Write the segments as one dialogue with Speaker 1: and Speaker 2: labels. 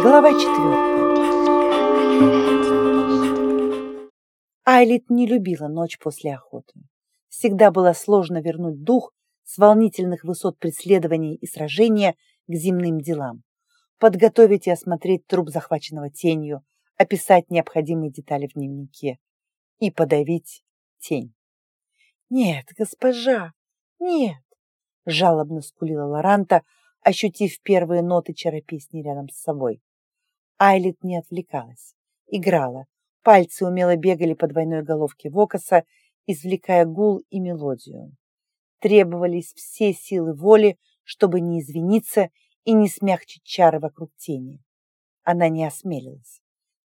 Speaker 1: Глава четвертая. Айлит не любила ночь после охоты. Всегда было сложно вернуть дух с волнительных высот преследования и сражения к земным делам. Подготовить и осмотреть труп захваченного тенью, описать необходимые детали в дневнике и подавить тень. «Нет, госпожа, нет!» — жалобно скулила Лоранта, ощутив первые ноты чаропесни рядом с собой. Айлит не отвлекалась, играла. Пальцы умело бегали по двойной головке Вокаса, извлекая гул и мелодию. Требовались все силы воли, чтобы не извиниться и не смягчить чары вокруг тени. Она не осмелилась.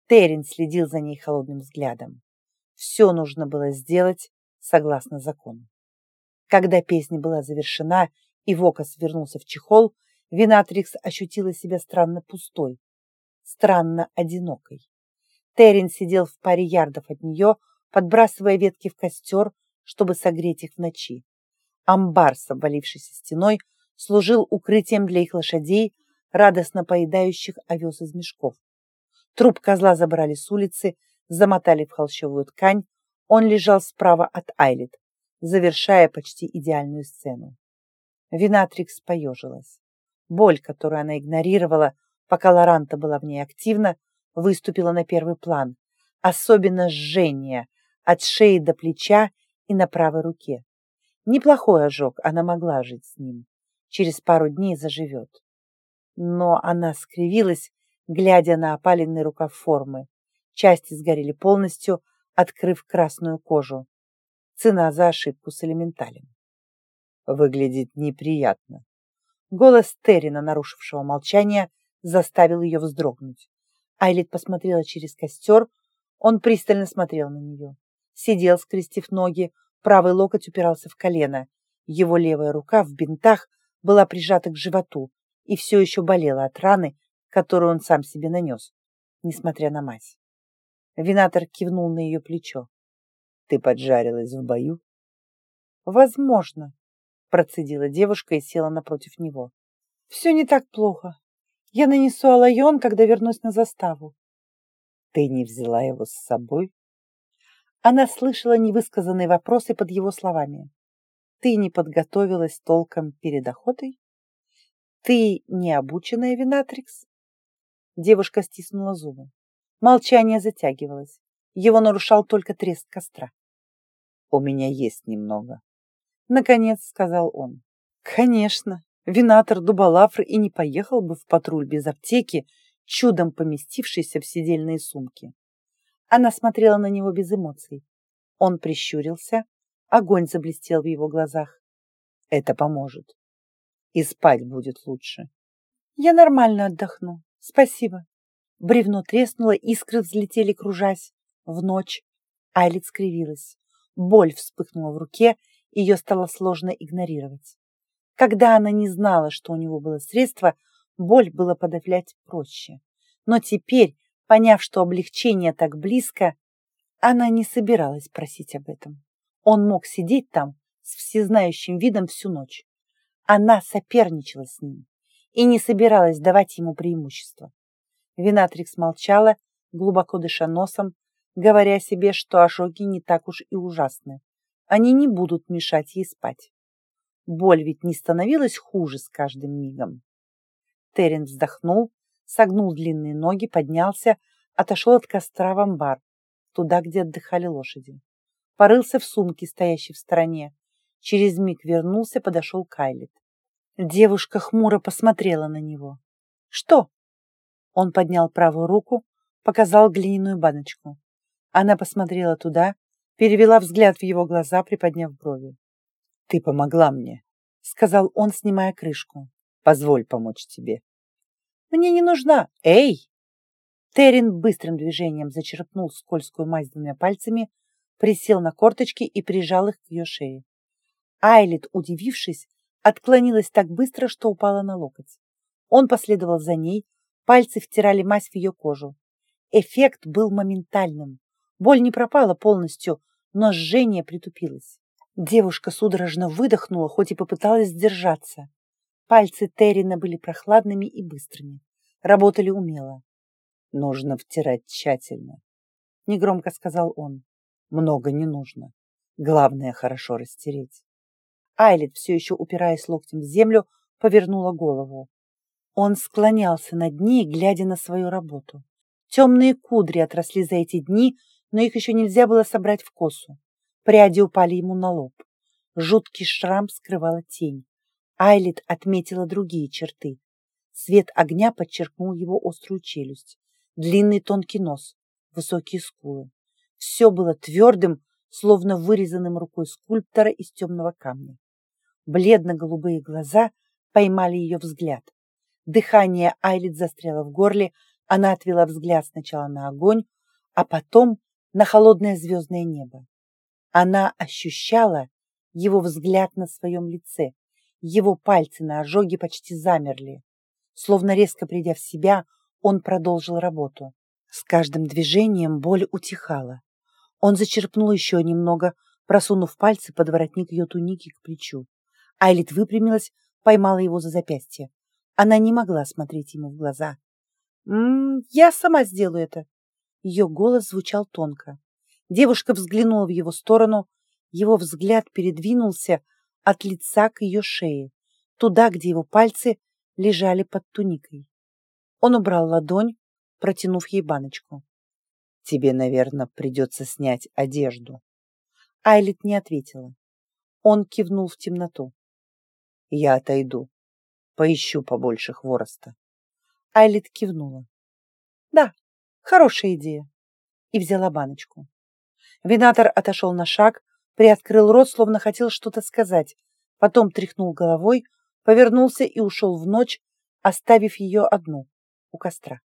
Speaker 1: Терен следил за ней холодным взглядом. Все нужно было сделать согласно закону. Когда песня была завершена и Вокас вернулся в чехол, Винатрикс ощутила себя странно пустой, странно одинокой. Террин сидел в паре ярдов от нее, подбрасывая ветки в костер, чтобы согреть их в ночи. Амбар с стеной служил укрытием для их лошадей, радостно поедающих овес из мешков. Труп козла забрали с улицы, замотали в холщовую ткань. Он лежал справа от Айлит, завершая почти идеальную сцену. Винатрикс поежилась. Боль, которую она игнорировала, пока Лоранта была в ней активна, выступила на первый план, особенно жжение от шеи до плеча и на правой руке. Неплохой ожог, она могла жить с ним. Через пару дней заживет. Но она скривилась, глядя на опаленный рукав формы. Части сгорели полностью, открыв красную кожу. Цена за ошибку с элементалем. Выглядит неприятно. Голос Террина, нарушившего молчание, заставил ее вздрогнуть. Айлит посмотрела через костер, он пристально смотрел на нее. Сидел, скрестив ноги, правый локоть упирался в колено. Его левая рука в бинтах была прижата к животу и все еще болела от раны, которую он сам себе нанес, несмотря на мать. Винатор кивнул на ее плечо. «Ты поджарилась в бою?» «Возможно», — процедила девушка и села напротив него. «Все не так плохо. Я нанесу Алайон, когда вернусь на заставу. Ты не взяла его с собой? Она слышала невысказанные вопросы под его словами. Ты не подготовилась толком перед охотой? Ты не обученная винатрикс? Девушка стиснула зубы. Молчание затягивалось. Его нарушал только треск костра. «У меня есть немного», — наконец сказал он. «Конечно, Винатор Дубалафр и не поехал бы в патруль без аптеки, чудом поместившейся в сидельные сумки. Она смотрела на него без эмоций. Он прищурился, огонь заблестел в его глазах. Это поможет. И спать будет лучше. Я нормально отдохну. Спасибо. Бревно треснуло, искры взлетели, кружась. В ночь Айлит скривилась. Боль вспыхнула в руке, ее стало сложно игнорировать. Когда она не знала, что у него было средство, боль было подавлять проще. Но теперь, поняв, что облегчение так близко, она не собиралась просить об этом. Он мог сидеть там с всезнающим видом всю ночь. Она соперничала с ним и не собиралась давать ему преимущество. Винатрикс молчала, глубоко дыша носом, говоря себе, что ожоги не так уж и ужасны. Они не будут мешать ей спать. Боль ведь не становилась хуже с каждым мигом. Терен вздохнул, согнул длинные ноги, поднялся, отошел от костра в амбар, туда, где отдыхали лошади. Порылся в сумке, стоящей в стороне. Через миг вернулся, подошел Кайлит. Девушка хмуро посмотрела на него. «Что?» Он поднял правую руку, показал глиняную баночку. Она посмотрела туда, перевела взгляд в его глаза, приподняв брови. «Ты помогла мне», — сказал он, снимая крышку. «Позволь помочь тебе». «Мне не нужна. Эй!» Террин быстрым движением зачерпнул скользкую мазь двумя пальцами, присел на корточки и прижал их к ее шее. Айлит, удивившись, отклонилась так быстро, что упала на локоть. Он последовал за ней, пальцы втирали мазь в ее кожу. Эффект был моментальным. Боль не пропала полностью, но жжение притупилось. Девушка судорожно выдохнула, хоть и попыталась сдержаться. Пальцы Террина были прохладными и быстрыми, работали умело.
Speaker 2: «Нужно втирать тщательно», — негромко сказал он. «Много не нужно. Главное, хорошо растереть».
Speaker 1: Айлет, все еще упираясь локтем в землю, повернула голову. Он склонялся над ней, глядя на свою работу. Темные кудри отросли за эти дни, но их еще нельзя было собрать в косу. Пряди упали ему на лоб. Жуткий шрам скрывала тень. Айлит отметила другие черты. Свет огня подчеркнул его острую челюсть, длинный тонкий нос, высокие скулы. Все было твердым, словно вырезанным рукой скульптора из темного камня. Бледно-голубые глаза поймали ее взгляд. Дыхание Айлит застряло в горле, она отвела взгляд сначала на огонь, а потом на холодное звездное небо. Она ощущала его взгляд на своем лице, его пальцы на ожоге почти замерли. Словно резко придя в себя, он продолжил работу. С каждым движением боль утихала. Он зачерпнул еще немного, просунув пальцы под воротник ее туники к плечу. Айлит выпрямилась, поймала его за запястье. Она не могла смотреть ему в глаза. «М -м, «Я сама сделаю это». Ее голос звучал тонко. Девушка взглянула в его сторону. Его взгляд передвинулся от лица к ее шее, туда, где его пальцы лежали под туникой. Он убрал ладонь, протянув ей баночку.
Speaker 2: «Тебе, наверное, придется снять одежду».
Speaker 1: Айлит не ответила. Он кивнул в темноту.
Speaker 2: Я отойду. Поищу побольше хвороста.
Speaker 1: Айлит кивнула. Да, хорошая идея. И взяла баночку. Винатор отошел на шаг, приоткрыл рот, словно хотел что-то сказать, потом тряхнул головой, повернулся и ушел в ночь, оставив ее одну у костра.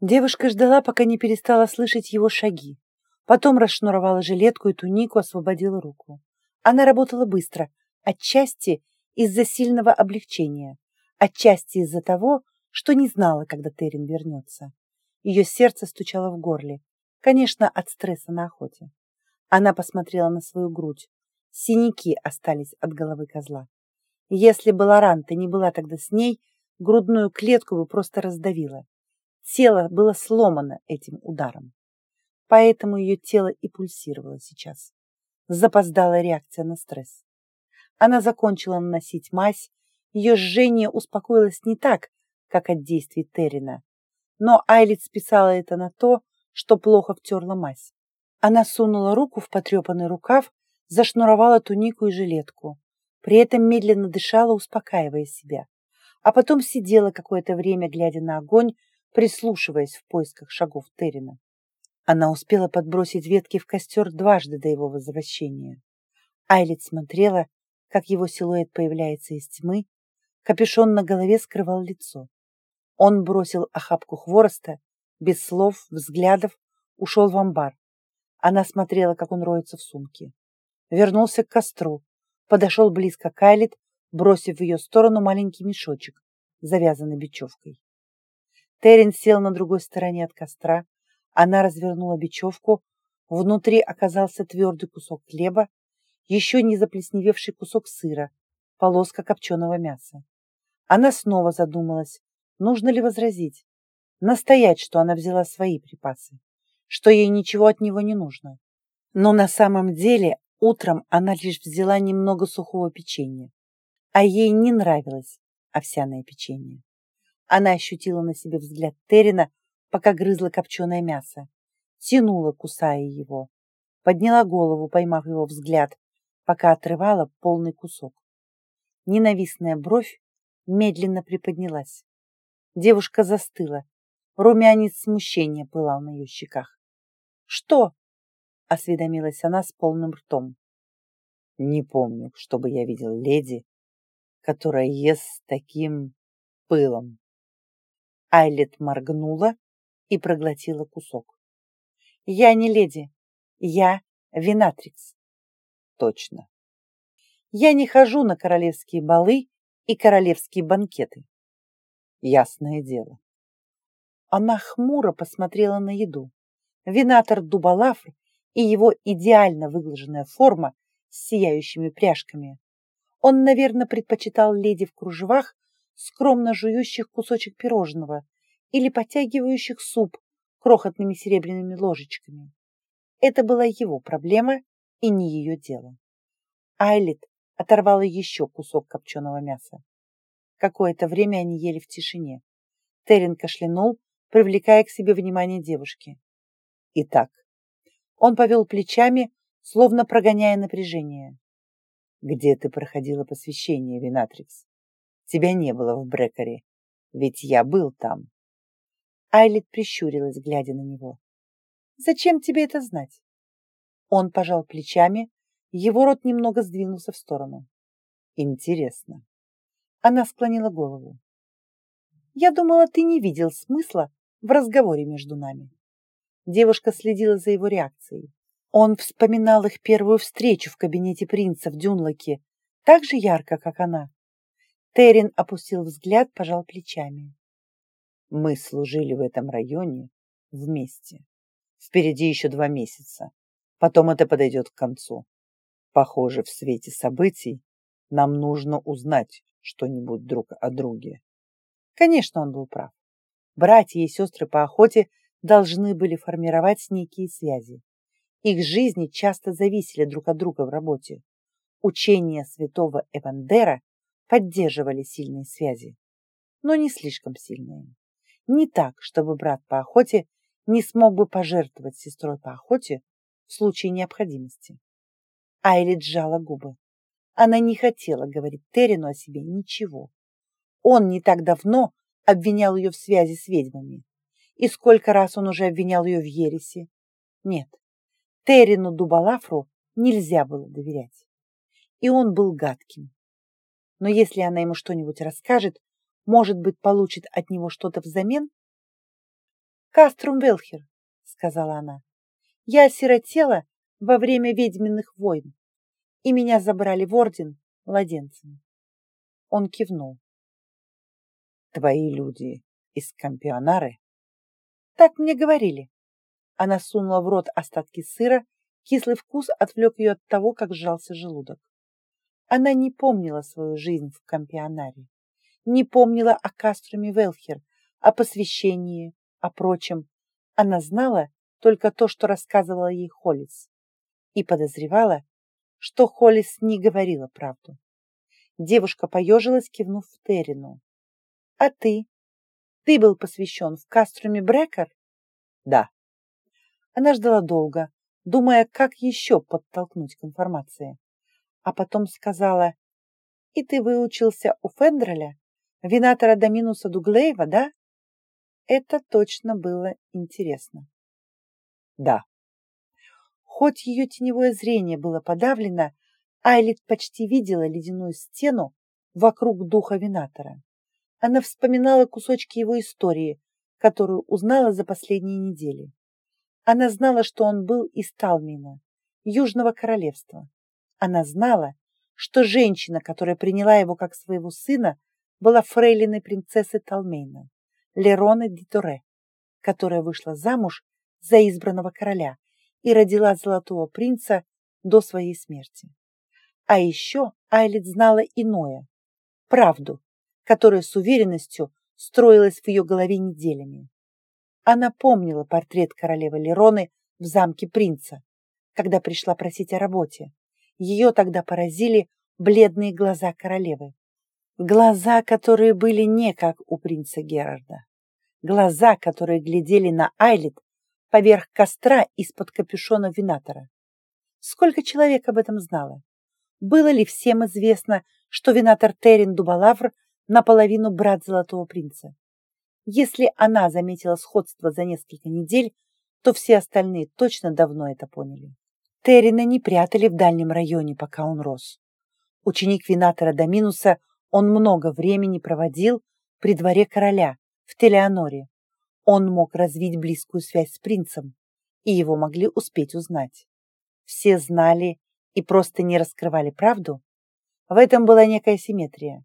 Speaker 1: Девушка ждала, пока не перестала слышать его шаги. Потом расшнуровала жилетку и тунику, освободила руку. Она работала быстро, отчасти из-за сильного облегчения, отчасти из-за того, что не знала, когда Терин вернется. Ее сердце стучало в горле, конечно, от стресса на охоте. Она посмотрела на свою грудь. Синяки остались от головы козла. Если бы Лоранта не была тогда с ней, грудную клетку бы просто раздавила. Тело было сломано этим ударом. Поэтому ее тело и пульсировало сейчас. Запоздала реакция на стресс. Она закончила наносить мазь, ее жжение успокоилось не так, как от действий Террина. Но Айлит списала это на то, что плохо втерла мазь. Она сунула руку в потрепанный рукав, зашнуровала тунику и жилетку. При этом медленно дышала, успокаивая себя. А потом сидела какое-то время, глядя на огонь, прислушиваясь в поисках шагов Террина. Она успела подбросить ветки в костер дважды до его возвращения. Айлит смотрела, как его силуэт появляется из тьмы, капюшон на голове скрывал лицо. Он бросил охапку хвороста, без слов, взглядов, ушел в амбар. Она смотрела, как он роется в сумке. Вернулся к костру, подошел близко к Айлит, бросив в ее сторону маленький мешочек, завязанный бечевкой. Терен сел на другой стороне от костра, она развернула бечевку, внутри оказался твердый кусок хлеба, еще не заплесневевший кусок сыра, полоска копченого мяса. Она снова задумалась, нужно ли возразить, настоять, что она взяла свои припасы, что ей ничего от него не нужно. Но на самом деле утром она лишь взяла немного сухого печенья, а ей не нравилось овсяное печенье. Она ощутила на себе взгляд Террина, пока грызла копченое мясо, тянула, кусая его, подняла голову, поймав его взгляд, пока отрывала полный кусок. Ненавистная бровь медленно приподнялась. Девушка застыла. Румянец смущения пылал на ее щеках. «Что?» — осведомилась она с полным ртом.
Speaker 2: «Не помню, чтобы я видел леди, которая ест с таким пылом».
Speaker 1: Айлет моргнула и проглотила кусок. «Я не леди, я Винатрикс
Speaker 2: точно.
Speaker 1: Я не хожу на королевские балы и королевские банкеты.
Speaker 2: Ясное дело.
Speaker 1: Она хмуро посмотрела на еду. Винатор Дубалафр и его идеально выглаженная форма с сияющими пряжками. Он, наверное, предпочитал леди в кружевах, скромно жующих кусочек пирожного или потягивающих суп крохотными серебряными ложечками. Это была его проблема и не ее дело. Айлит оторвала еще кусок копченого мяса. Какое-то время они ели в тишине. Терен кашлянул, привлекая к себе внимание девушки. Итак, он повел плечами, словно прогоняя напряжение. «Где ты проходила посвящение, Винатрикс? Тебя не было в Брекере, ведь я был там». Айлит прищурилась, глядя на него. «Зачем тебе это знать?» Он пожал плечами, его рот немного сдвинулся в сторону. «Интересно». Она склонила голову. «Я думала, ты не видел смысла в разговоре между нами». Девушка следила за его реакцией. Он вспоминал их первую встречу в кабинете принца в Дюнлоке так же ярко, как она. Террин опустил взгляд, пожал плечами. Мы служили в этом районе вместе. Впереди еще два месяца. Потом это подойдет к концу. Похоже, в свете событий нам нужно узнать что-нибудь друг о друге. Конечно, он был прав. Братья и сестры по охоте должны были формировать некие связи. Их жизни часто зависели друг от друга в работе. Учения святого Эвандера поддерживали сильные связи, но не слишком сильные. Не так, чтобы брат по охоте не смог бы пожертвовать сестрой по охоте в случае необходимости. Айли сжала губы. Она не хотела говорить Террину о себе ничего. Он не так давно обвинял ее в связи с ведьмами. И сколько раз он уже обвинял ее в ересе. Нет, Террину Дубалафру нельзя было доверять. И он был гадким. Но если она ему что-нибудь расскажет, может быть, получит от него что-то взамен? «Каструм Велхер», — сказала она, — «я осиротела во время ведьминных войн, и меня забрали в орден младенцем». Он кивнул. «Твои люди из Кампионары?» «Так мне говорили». Она сунула в рот остатки сыра, кислый вкус отвлек ее от того, как сжался желудок. Она не помнила свою жизнь в Кампионаре, не помнила о Каструме Велхер, о посвящении, о прочем. Она знала только то, что рассказывала ей Холлис, и подозревала, что Холлис не говорила правду. Девушка поежилась, кивнув в Террину. «А ты? Ты был посвящен в Каструме Брекер?» «Да», она ждала долго, думая, как еще подтолкнуть к информации. А потом сказала, «И ты выучился у Фендреля, винатора Доминуса Дуглеева, да?» Это точно было интересно. Да. Хоть ее теневое зрение было подавлено, Айлит почти видела ледяную стену вокруг духа винатора. Она вспоминала кусочки его истории, которую узнала за последние недели. Она знала, что он был из Талмина, Южного Королевства. Она знала, что женщина, которая приняла его как своего сына, была фрейлиной принцессы Талмейна, Лероны Дитуре, которая вышла замуж за избранного короля и родила золотого принца до своей смерти. А еще Айлит знала иное, правду, которая с уверенностью строилась в ее голове неделями. Она помнила портрет королевы Лероны в замке принца, когда пришла просить о работе. Ее тогда поразили бледные глаза королевы. Глаза, которые были не как у принца Герарда. Глаза, которые глядели на Айлит поверх костра из-под капюшона винатора. Сколько человек об этом знало? Было ли всем известно, что винатор Террин Дубалавр наполовину брат Золотого Принца? Если она заметила сходство за несколько недель, то все остальные точно давно это поняли. Террина не прятали в дальнем районе, пока он рос. Ученик винатора Доминуса, он много времени проводил при дворе короля в Телеоноре. Он мог развить близкую связь с принцем, и его могли успеть узнать. Все знали и просто не раскрывали правду. В этом была некая симметрия.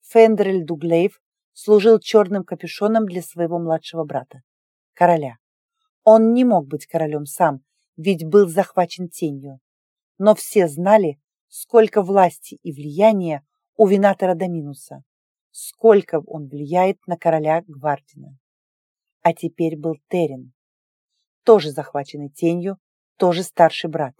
Speaker 1: Фендрель Дуглейв служил черным капюшоном для своего младшего брата, короля. Он не мог быть королем сам, ведь был захвачен тенью. Но все знали, сколько власти и влияния у винатора Доминуса. сколько он влияет на короля Гвардина. А теперь был Терен, тоже захваченный тенью, тоже старший брат.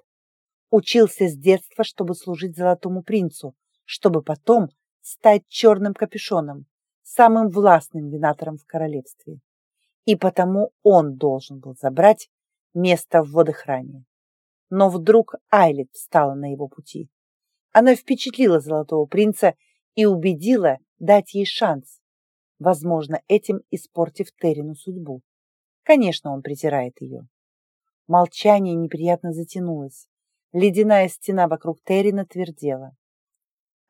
Speaker 1: Учился с детства, чтобы служить золотому принцу, чтобы потом стать черным капюшоном, самым властным винатором в королевстве. И потому он должен был забрать место в водохране. Но вдруг Айлет встала на его пути. Она впечатлила золотого принца и убедила дать ей шанс, возможно, этим испортив Терину судьбу. Конечно, он притирает ее. Молчание неприятно затянулось. Ледяная стена вокруг Террина твердела.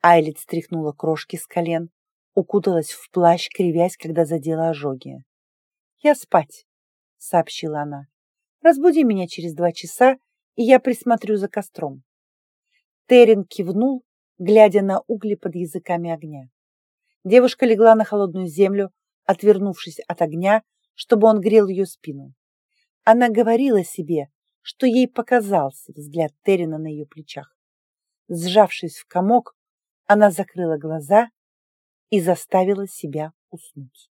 Speaker 1: Айлит стряхнула крошки с колен, укуталась в плащ, кривясь, когда задела ожоги. «Я спать», — сообщила она. «Разбуди меня через два часа, и я присмотрю за костром». Террин кивнул, глядя на угли под языками огня. Девушка легла на холодную землю, отвернувшись от огня, чтобы он грел ее спину. Она говорила себе, что ей показался взгляд Террина на ее плечах. Сжавшись в комок, она закрыла глаза и заставила себя уснуть.